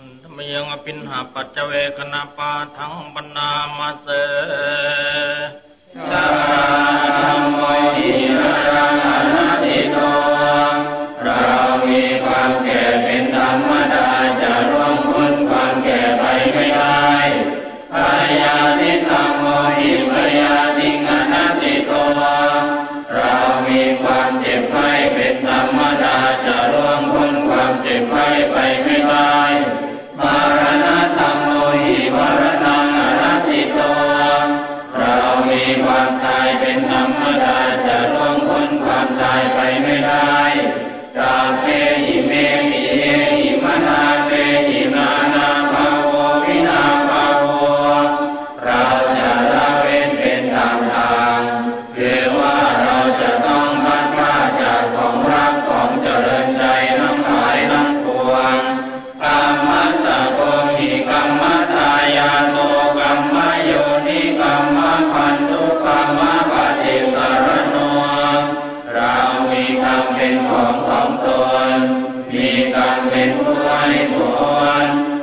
อันธมยังอภินหาปัจเจเวกนาปาทังบรรณามาเส i'm in the